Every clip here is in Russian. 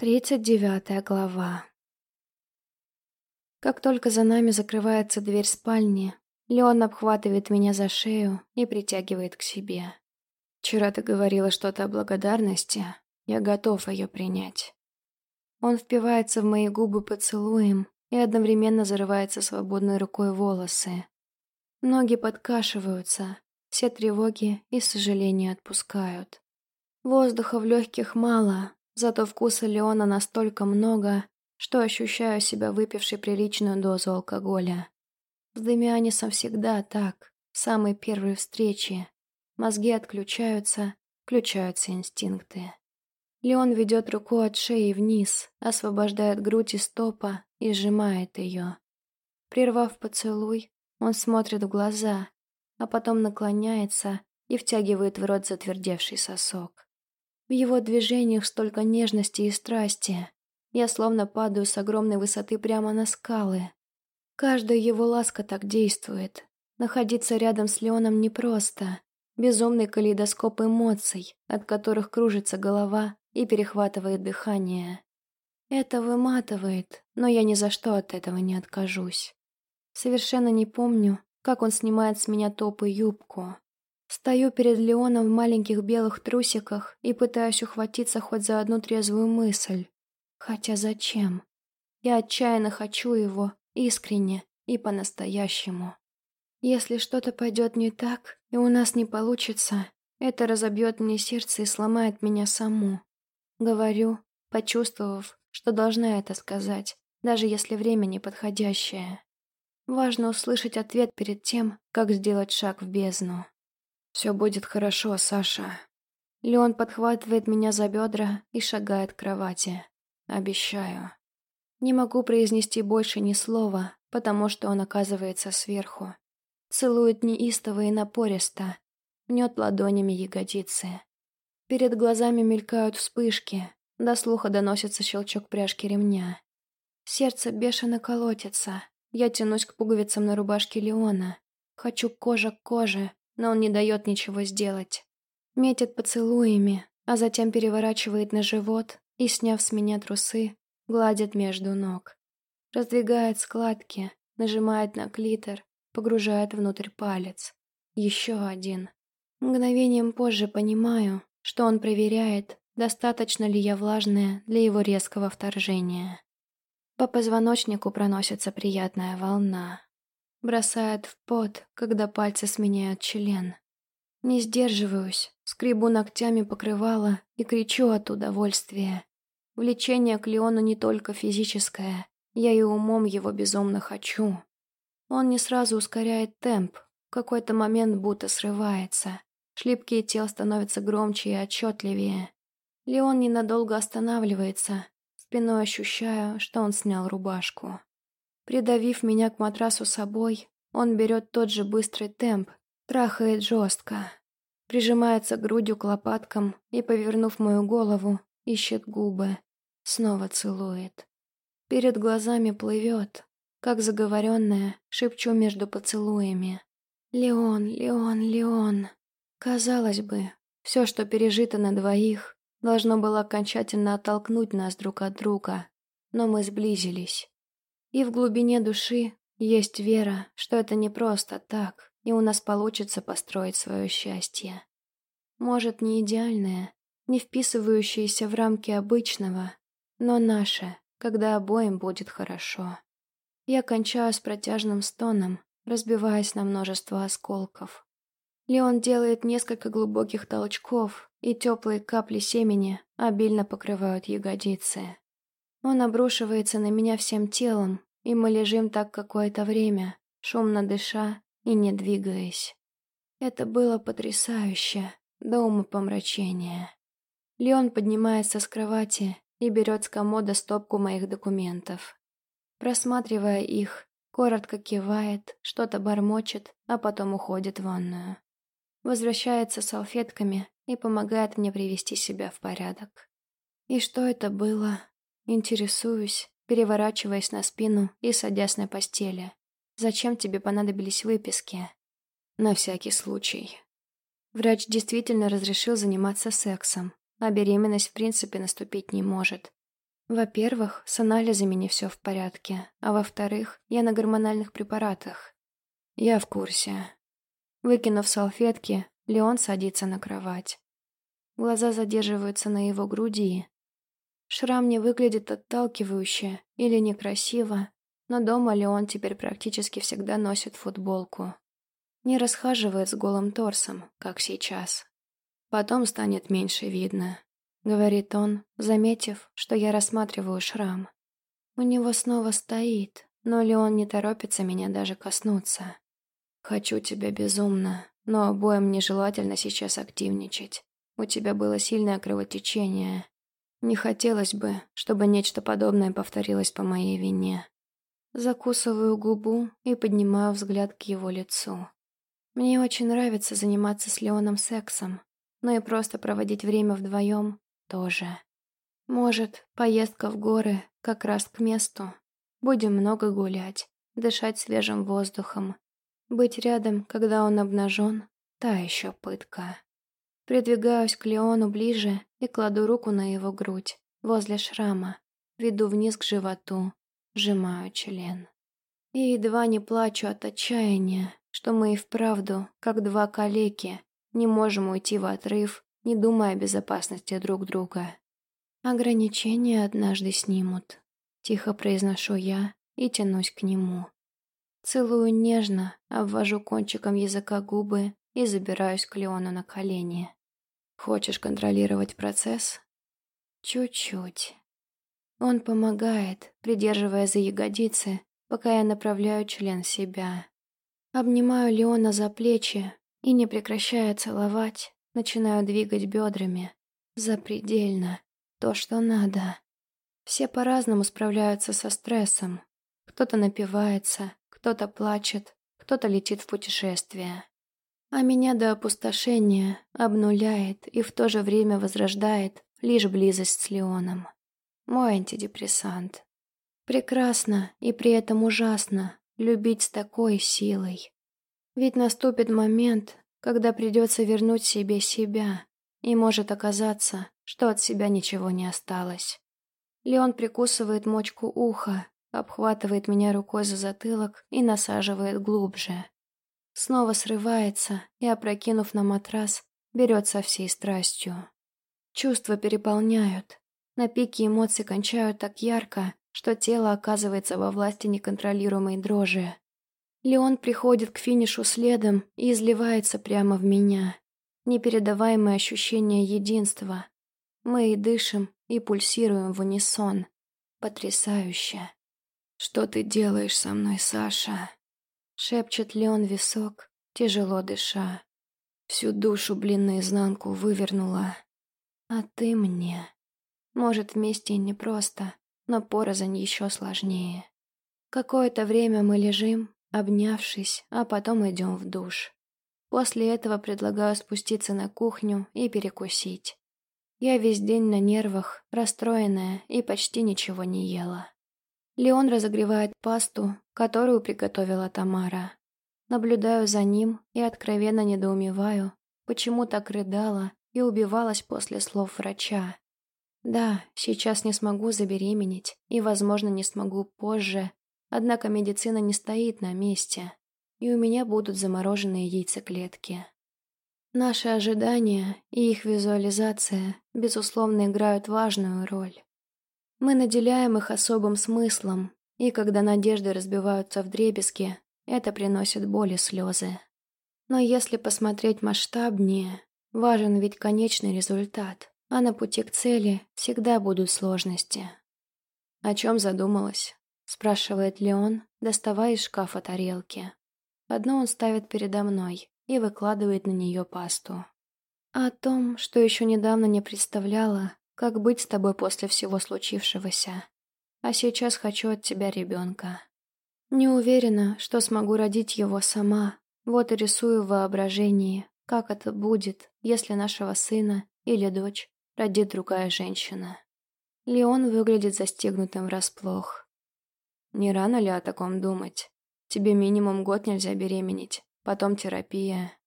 Тридцать девятая глава. Как только за нами закрывается дверь спальни, Леон обхватывает меня за шею и притягивает к себе. «Вчера ты говорила что-то о благодарности. Я готов ее принять». Он впивается в мои губы поцелуем и одновременно зарывается свободной рукой волосы. Ноги подкашиваются, все тревоги и сожаления отпускают. Воздуха в легких мало, Зато вкуса Леона настолько много, что ощущаю себя выпившей приличную дозу алкоголя. С Демианисом всегда так, в самой первой встрече. Мозги отключаются, включаются инстинкты. Леон ведет руку от шеи вниз, освобождает грудь из стопа и сжимает ее. Прервав поцелуй, он смотрит в глаза, а потом наклоняется и втягивает в рот затвердевший сосок. В его движениях столько нежности и страсти. Я словно падаю с огромной высоты прямо на скалы. Каждая его ласка так действует. Находиться рядом с Леоном непросто. Безумный калейдоскоп эмоций, от которых кружится голова и перехватывает дыхание. Это выматывает, но я ни за что от этого не откажусь. Совершенно не помню, как он снимает с меня топ и юбку. Стою перед Леоном в маленьких белых трусиках и пытаюсь ухватиться хоть за одну трезвую мысль. Хотя зачем? Я отчаянно хочу его, искренне и по-настоящему. Если что-то пойдет не так, и у нас не получится, это разобьет мне сердце и сломает меня саму. Говорю, почувствовав, что должна это сказать, даже если время неподходящее. Важно услышать ответ перед тем, как сделать шаг в бездну. «Все будет хорошо, Саша». Леон подхватывает меня за бедра и шагает к кровати. Обещаю. Не могу произнести больше ни слова, потому что он оказывается сверху. Целует неистово и напористо, мнет ладонями ягодицы. Перед глазами мелькают вспышки, до слуха доносится щелчок пряжки ремня. Сердце бешено колотится, я тянусь к пуговицам на рубашке Леона. Хочу кожа к коже, но он не дает ничего сделать. Метит поцелуями, а затем переворачивает на живот и, сняв с меня трусы, гладит между ног. Раздвигает складки, нажимает на клитор, погружает внутрь палец. Еще один. Мгновением позже понимаю, что он проверяет, достаточно ли я влажная для его резкого вторжения. По позвоночнику проносится приятная волна. Бросает в пот, когда пальцы сменяют член. Не сдерживаюсь, скребу ногтями покрывало и кричу от удовольствия. Влечение к Леону не только физическое, я и умом его безумно хочу. Он не сразу ускоряет темп, в какой-то момент будто срывается. Шлипкие тел становятся громче и отчетливее. Леон ненадолго останавливается, спиной ощущаю, что он снял рубашку. Придавив меня к матрасу собой, он берет тот же быстрый темп, трахает жестко, прижимается грудью к лопаткам и, повернув мою голову, ищет губы, снова целует. Перед глазами плывет, как заговоренная, шепчу между поцелуями. «Леон, Леон, Леон!» Казалось бы, все, что пережито на двоих, должно было окончательно оттолкнуть нас друг от друга, но мы сблизились. И в глубине души есть вера, что это не просто так, и у нас получится построить свое счастье. Может, не идеальное, не вписывающееся в рамки обычного, но наше, когда обоим будет хорошо. Я кончаю с протяжным стоном, разбиваясь на множество осколков. Леон делает несколько глубоких толчков, и теплые капли семени обильно покрывают ягодицы. Он обрушивается на меня всем телом, и мы лежим так какое-то время, шумно дыша и не двигаясь. Это было потрясающе, до умопомрачения. Леон поднимается с кровати и берет с комода стопку моих документов. Просматривая их, коротко кивает, что-то бормочет, а потом уходит в ванную. Возвращается салфетками и помогает мне привести себя в порядок. И что это было? Интересуюсь, переворачиваясь на спину и садясь на постели. «Зачем тебе понадобились выписки?» «На всякий случай». Врач действительно разрешил заниматься сексом, а беременность в принципе наступить не может. Во-первых, с анализами не все в порядке, а во-вторых, я на гормональных препаратах. Я в курсе. Выкинув салфетки, Леон садится на кровать. Глаза задерживаются на его груди. Шрам не выглядит отталкивающе или некрасиво, но дома Леон теперь практически всегда носит футболку. Не расхаживает с голым торсом, как сейчас. Потом станет меньше видно. — говорит он, заметив, что я рассматриваю шрам. У него снова стоит, но Леон не торопится меня даже коснуться. «Хочу тебя безумно, но обоим нежелательно сейчас активничать. У тебя было сильное кровотечение. Не хотелось бы, чтобы нечто подобное повторилось по моей вине». Закусываю губу и поднимаю взгляд к его лицу. Мне очень нравится заниматься с Леоном сексом, но и просто проводить время вдвоем тоже. Может, поездка в горы как раз к месту. Будем много гулять, дышать свежим воздухом. Быть рядом, когда он обнажен, та еще пытка. Придвигаюсь к Леону ближе и кладу руку на его грудь, возле шрама, веду вниз к животу, сжимаю член. И едва не плачу от отчаяния, что мы и вправду, как два калеки, не можем уйти в отрыв не думая о безопасности друг друга. Ограничения однажды снимут. Тихо произношу я и тянусь к нему. Целую нежно, обвожу кончиком языка губы и забираюсь к Леону на колени. Хочешь контролировать процесс? Чуть-чуть. Он помогает, придерживая за ягодицы, пока я направляю член себя. Обнимаю Леона за плечи и, не прекращая целовать, Начинаю двигать бедрами. Запредельно. То, что надо. Все по-разному справляются со стрессом. Кто-то напивается, кто-то плачет, кто-то летит в путешествие. А меня до опустошения обнуляет и в то же время возрождает лишь близость с Леоном. Мой антидепрессант. Прекрасно и при этом ужасно любить с такой силой. Ведь наступит момент, когда придется вернуть себе себя, и может оказаться, что от себя ничего не осталось. Леон прикусывает мочку уха, обхватывает меня рукой за затылок и насаживает глубже. Снова срывается и, опрокинув на матрас, берет со всей страстью. Чувства переполняют. На пике эмоций кончают так ярко, что тело оказывается во власти неконтролируемой дрожи. Леон приходит к финишу следом и изливается прямо в меня. Непередаваемое ощущение единства. Мы и дышим, и пульсируем в унисон. Потрясающе. «Что ты делаешь со мной, Саша?» Шепчет Леон висок, тяжело дыша. Всю душу, блин, наизнанку вывернула. А ты мне. Может, вместе и непросто, но порознь еще сложнее. Какое-то время мы лежим, обнявшись, а потом идем в душ. После этого предлагаю спуститься на кухню и перекусить. Я весь день на нервах, расстроенная и почти ничего не ела. Леон разогревает пасту, которую приготовила Тамара. Наблюдаю за ним и откровенно недоумеваю, почему так рыдала и убивалась после слов врача. Да, сейчас не смогу забеременеть и, возможно, не смогу позже, Однако медицина не стоит на месте, и у меня будут замороженные яйцеклетки. Наши ожидания и их визуализация, безусловно, играют важную роль. Мы наделяем их особым смыслом, и когда надежды разбиваются в дребезги, это приносит боль и слезы. Но если посмотреть масштабнее, важен ведь конечный результат, а на пути к цели всегда будут сложности. О чем задумалась? спрашивает Леон, доставая из шкафа тарелки. Одну он ставит передо мной и выкладывает на нее пасту. О том, что еще недавно не представляла, как быть с тобой после всего случившегося. А сейчас хочу от тебя ребенка. Не уверена, что смогу родить его сама, вот и рисую в воображении, как это будет, если нашего сына или дочь родит другая женщина. Леон выглядит застегнутым врасплох. Не рано ли о таком думать? Тебе минимум год нельзя беременеть, потом терапия.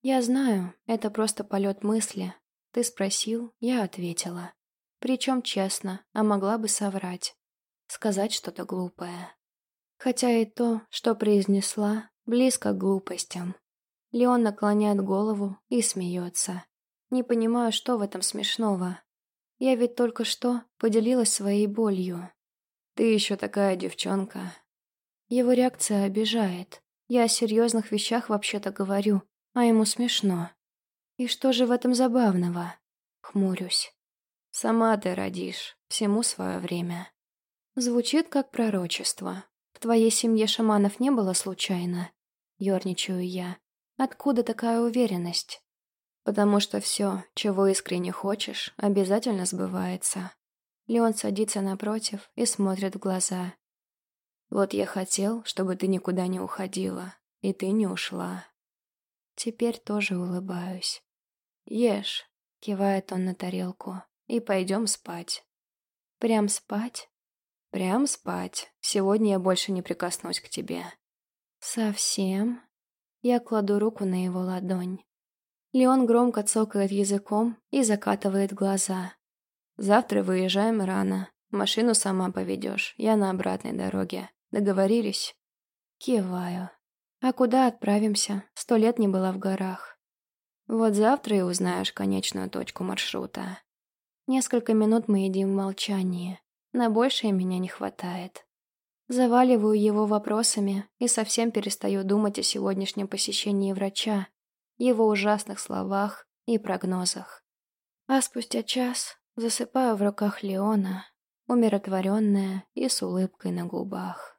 Я знаю, это просто полет мысли. Ты спросил, я ответила. Причем честно, а могла бы соврать. Сказать что-то глупое. Хотя и то, что произнесла, близко к глупостям. Леон наклоняет голову и смеется. Не понимаю, что в этом смешного. Я ведь только что поделилась своей болью. Ты еще такая девчонка. Его реакция обижает. Я о серьезных вещах вообще-то говорю, а ему смешно. И что же в этом забавного? Хмурюсь. Сама ты родишь, всему свое время. Звучит как пророчество. В твоей семье шаманов не было случайно? Ёрничаю я. Откуда такая уверенность? Потому что все, чего искренне хочешь, обязательно сбывается. Леон садится напротив и смотрит в глаза. Вот я хотел, чтобы ты никуда не уходила, и ты не ушла. Теперь тоже улыбаюсь. Ешь, кивает он на тарелку, и пойдем спать. Прям спать? Прям спать. Сегодня я больше не прикоснусь к тебе. Совсем? Я кладу руку на его ладонь. Леон громко цокает языком и закатывает глаза. «Завтра выезжаем рано. Машину сама поведешь. Я на обратной дороге. Договорились?» Киваю. «А куда отправимся? Сто лет не была в горах». «Вот завтра и узнаешь конечную точку маршрута». Несколько минут мы едим в молчании. На большее меня не хватает. Заваливаю его вопросами и совсем перестаю думать о сегодняшнем посещении врача, его ужасных словах и прогнозах. А спустя час засыпаю в руках Леона, умиротворенная и с улыбкой на губах.